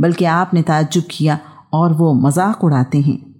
बल्कि आपने ताज्जुब किया और वो मज़ाक उड़ाते हैं।